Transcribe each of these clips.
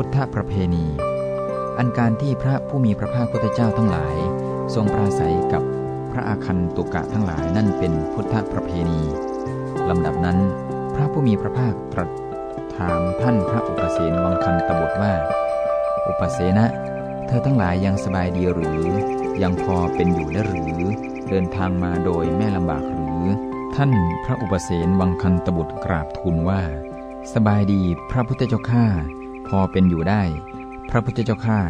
พุทธประเพณี อันการที่พระผู้มีพระภาคพุทธเจ้าทั้งหลาย ทรงปราศัยกับพระอาคันตุกะทั้งหลายนั่นเป็นพุทธประเพณีลำดับนั้น พระผู้มีพระภาคตรัสถามท่านพระอุปเสนวังคันตบทว่า อุปเสนะ เธอทั้งหลายยังสบายดีหรือ ยังพอเป็นอยู่ได้หรือ เดินทางมาโดยไม่ลำบากหรือ ท่านพระอุปเสนวังคันตบุตรกราบทูลว่า สบายดีพระพุทธเจ้าข้า พอเป็นอยู่ได้ พระพุทธเจ้าข้า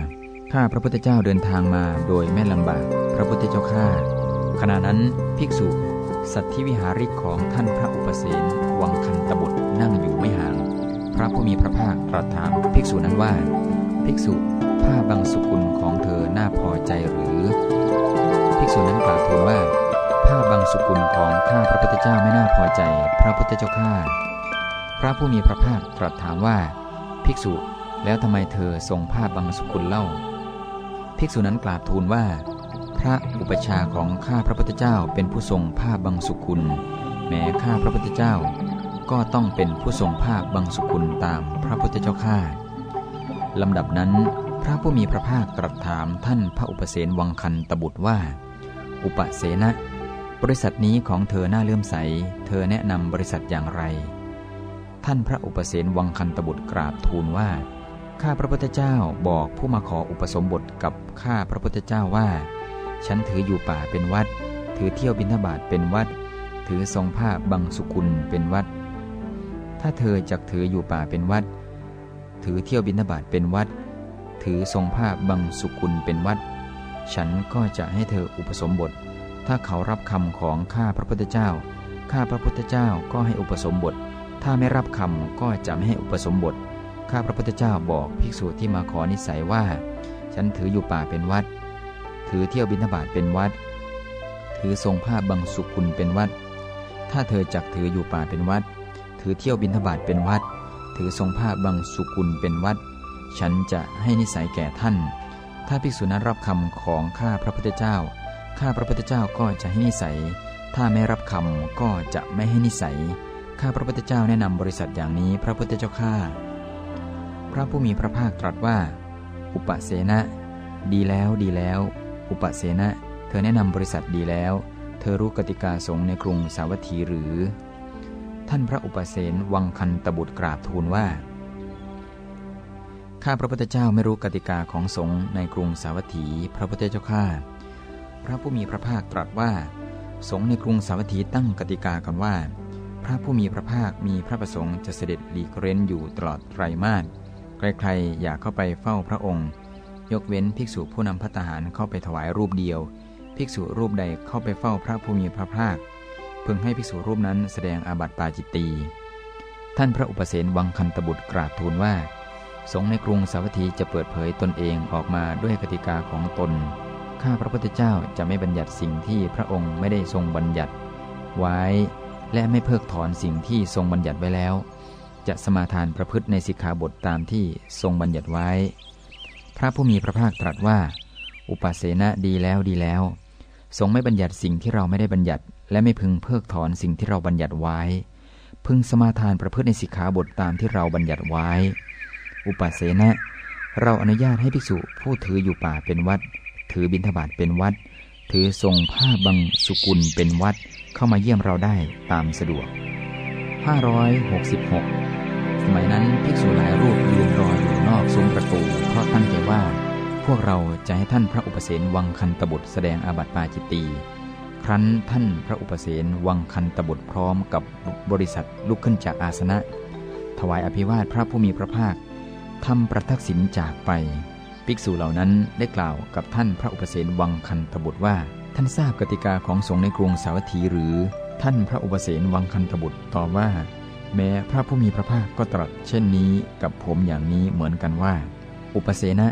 ข้าพระพุทธเจ้าเดินทางมาโดยไม่ลำบาก พระพุทธเจ้าข้าขณะนั้นภิกษุ สัตธิวิหาริกของท่านพระอุปเสนวังคันตบุตรนั่งอยู่ไม่ห่าง พระผู้มีพระภาคตรัสถามภิกษุนั้นว่า ภิกษุผ้าบางสุกุลของเธอน่าพอใจหรือ ภิกษุนั้นกล่าวทูลว่า ผ้าบางสุกุลของข้าพระพุทธเจ้าไม่น่าพอใจ พระพุทธเจ้าข้าพระผู้มีพระภาคตรัสถามว่า ภิกษุ แล้วทำไมเธอทรงผ้าบางสุกุลเล่า ภิกษุนั้นกราบทูลว่า พระอุปชาของข้าพระพุทธเจ้าเป็นผู้ทรงผ้าบางสุกุลแม้ข้าพระพุทธเจ้า ก็ต้องเป็นผู้ทรงผ้าบางสุกุลตามพระพุทธเจ้าข้าลำดับนั้น พระผู้มีพระภาคตรัสถามท่านพระอุปเสนวังคันตบุตรว่า อุปเสนะบริษัทนี้ของเธอหน้าเลื่อมใส เธอแนะนำบริษัทอย่างไร ท่านพระอุปเสนวังคันตบุตรกราบทูลว่า ข้าพระพุทธเจ้าบอกผู้มาขออุปสมบทกับข้าพระพุทธเจ้าว่า ฉันถืออยู่ป่าเป็นวัด ถือเที่ยวบิณฑบาตเป็นวัด ถือทรงผ้าบังสุกุลเป็นวัด ถ้าเธอจักถืออยู่ป่าเป็นวัด ถือเที่ยวบิณฑบาตเป็นวัด ถือทรงผ้าบังสุกุลเป็นวัด ฉันก็จะให้เธออุปสมบท ถ้าเขารับคำของข้าพระพุทธเจ้า ข้าพระพุทธเจ้าก็ให้อุปสมบท ถ้าไม่รับคำก็จะไม่ให้อุปสมบท ข้าพระพุทธเจ้าบอกภิกษุที่มาขอนิสัยว่า ฉันถืออยู่ป่าเป็นวัด ถือเที่ยวบิณฑบาตเป็นวัด ถือทรงผ้าบังสุกุลเป็นวัด ถ้าเธอจักถืออยู่ป่าเป็นวัด ถือเที่ยวบิณฑบาตเป็นวัด ถือทรงผ้าบังสุกุลเป็นวัด ฉันจะให้นิสัยแก่ท่าน ถ้าภิกษุนั้นรับคำของข้าพระพุทธเจ้า ข้าพระพุทธเจ้าก็จะให้นิสัย ถ้าไม่รับคำก็จะไม่ให้นิสัย ข้าพระพุทธเจ้าแนะนำบริษัทอย่างนี้พระพุทธเจ้าข้า พระผู้มีพระภาคตรัสว่า อุปเสนะ ดีแล้วดีแล้ว อุปเสนะ เธอแนะนำบริษัทดีแล้ว เธอรู้กติกาสงในกรุงสาวัตถีหรือ ท่านพระอุปเสนวังคันตบุตรกราบทูลว่า ข้าพระพุทธเจ้าไม่รู้กติกาของสงในกรุงสาวัตถี พระพุทธเจ้าข้าพระผู้มีพระภาคตรัสว่า สงในกรุงสาวัตถีตั้งกติกากันว่าพระผู้มีพระภาคมีพระประสงค์จะเสด็จหลีกเร้นอยู่ตลอดไตรมาส ใครๆอยากเข้าไปเฝ้าพระองค์ ยกเว้นภิกษุผู้นำพัตหารเข้าไปถวายรูปเดียว ภิกษุรูปใดเข้าไปเฝ้าพระผู้มีพระภาคพึงให้ภิกษุรูปนั้นแสดงอาบัติปาจิตตีท่านพระอุปเสนวังคันตบุตรกราบทูลว่า สงฆ์ในกรุงสาวัตถีจะเปิดเผยตนเองออกมาด้วยกติกาของตน ข้าพระพุทธเจ้าจะไม่บัญญัติสิ่งที่พระองค์ไม่ได้ทรงบัญญัติ ไว้ และไม่เพิกถอนสิ่งที่ทรงบัญญัติไว้แล้ว จะสมาทานประพฤติในสิกขาบทตามที่ทรงบัญญัติไว้ พระผู้มีพระภาคตรัสว่า อุปเสนะดีแล้วดีแล้ว ทรงไม่บัญญัติสิ่งที่เราไม่ได้บัญญัติ และไม่พึงเพิกถอนสิ่งที่เราบัญญัติไว้ พึงสมาทานประพฤติในสิกขาบทตามที่เราบัญญัติไว้ อุปเสนะ เราอนุญาตให้ภิกษุผู้ถืออยู่ป่าเป็นวัด ถือบิณฑบาตเป็นวัด ถือทรงผ้าบังสุกุลเป็นวัด เข้ามาเยี่ยมเราได้ตามสะดวก566 สมัยนั้นภิกษุหลายรูปยืนรออยู่นอกซุ้มประตู เพราะตั้งใจว่า พวกเราจะให้ท่านพระอุปเสนวังคันตบุตรแสดงอาบัติปาจิตตีครั้นท่านพระอุปเสนวังคันตบุตรพร้อมกับบริษัทลุกขึ้นจากอาสนะ ถวายอภิวาทพระผู้มีพระภาคทำประทักษิณจากไป ภิกษุเหล่านั้นได้กล่าวกับท่านพระอุปเสนวังคันตบุตรว่า ท่านทราบกติกาของสงฆ์ในกรุงสาวัตถีหรือ ท่านพระอุปเสนวังคันตบุตรตอบว่า แม้พระผู้มีพระภาคก็ตรัสเช่นนี้กับผมอย่างนี้เหมือนกันว่า อุปเสนะ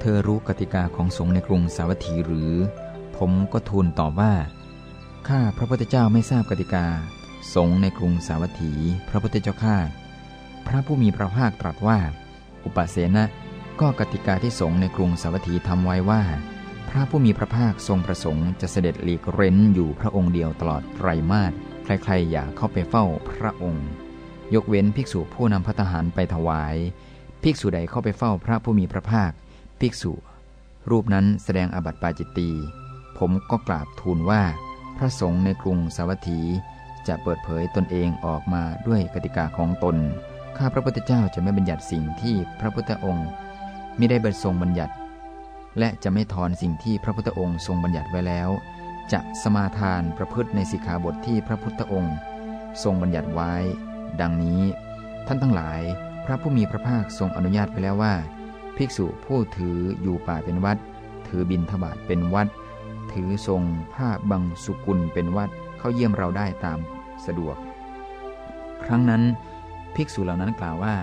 เธอรู้กติกาของสงฆ์ในกรุงสาวัตถีหรือ ผมก็ทูลตอบว่า ข้าพระพุทธเจ้าไม่ทราบกติกา สงฆ์ในกรุงสาวัตถี พระพุทธเจ้าข้า พระผู้มีพระภาคตรัสว่า อุปเสนะ ก็กติกาที่สงฆ์ในกรุงสาวัตถีทำไว้ว่า พระผู้มีพระภาคทรงประสงค์จะเสด็จหลีกเร้นอยู่พระองค์เดียวตลอดไตรมาสใครๆอยากเข้าไปเฝ้าพระองค์ ยกเว้นภิกษุผู้นำพระทหารไปถวาย ภิกษุใดเข้าไปเฝ้าพระผู้มีพระภาค ภิกษุ รูปนั้นแสดงอบัติปาจิตตีผมก็กราบทูลว่า พระสงฆ์ในกรุงสาวัตถี จะเปิดเผยตนเองออกมาด้วยกติกาของตน ข้าพระพุทธเจ้าจะไม่บัญญัติสิ่งที่พระพุทธองค์ไม่ได้บัทรงบัญญัติ และจะไม่ถอนสิ่งที่พระพุทธองค์ทรงบัญญัติไว้แล้ว จะสมาทานประพฤติในสิกขาบทที่พระพุทธองค์ ทรงบัญญัติไว้ ดังนี้ ท่านทั้งหลายพระผู้มีพระภาคทรงอนุญาตไปแล้วว่า ภิกษุผู้ถืออยู่ป่าเป็นวัด ถือบินทบาทเป็นวัด ถือทรงผ้าบังสุกุลเป็นวัดเข้าเยี่ยมเราได้ตามสะดวก ครั้งนั้นภิกษุเหล่านั้นกล่าวว่า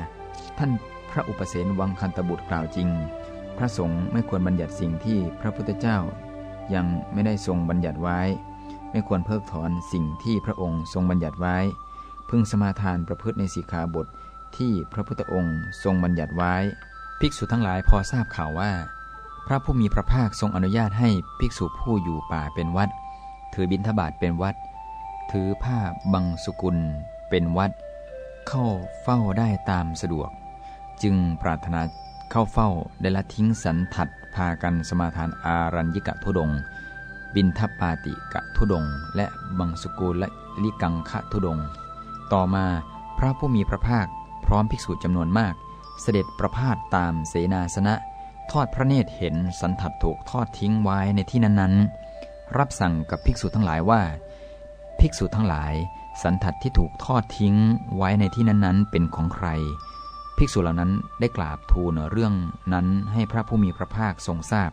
ท่านพระอุปเสนวังคันตบุตรกล่าวจริง พระสงฆ์ไม่ควรบัญญัติสิ่งที่พระพุทธเจ้า ยังไม่ได้ทรงบัญญัติไว้ ไม่ควรเพิกถอนสิ่งที่พระองค์ทรงบัญญัติไว้ พึงสมาทานประพฤติในสีขาบทที่พระพุทธองค์ทรงบัญญัติไว้ ภิกษุทั้งหลายพอทราบข่าวว่า พระผู้มีพระภาคทรงอนุญาตให้ภิกษุผู้อยู่ป่าเป็นวัด ถือบิณฑบาตเป็นวัด ถือผ้าบังสุกุลเป็นวัด เข้าเฝ้าได้ตามสะดวก จึงปรารถนาเข้าเฝ้าได้ละทิ้งสันถัดพากันสมาทานอารัญญิกะทุดง บินทปาติกะทุดง และบังสุกุลและลิกังคะทุดง ต่อมาพระผู้มีพระภาคพร้อมภิกษุจำนวนมาก เสด็จประพาสตามเสนาสนะ ทอดพระเนตรเห็นสันถัดถูกทอดทิ้งไว้ในที่นั้นๆ รับสั่งกับภิกษุทั้งหลายว่า ภิกษุทั้งหลาย สันถัดที่ถูกทอดทิ้งไว้ในที่นั้นๆ เป็นของใคร ภิกษุเหล่านั้นได้กราบทูลเรื่องนั้นให้พระผู้มีพระภาคทรงทราบ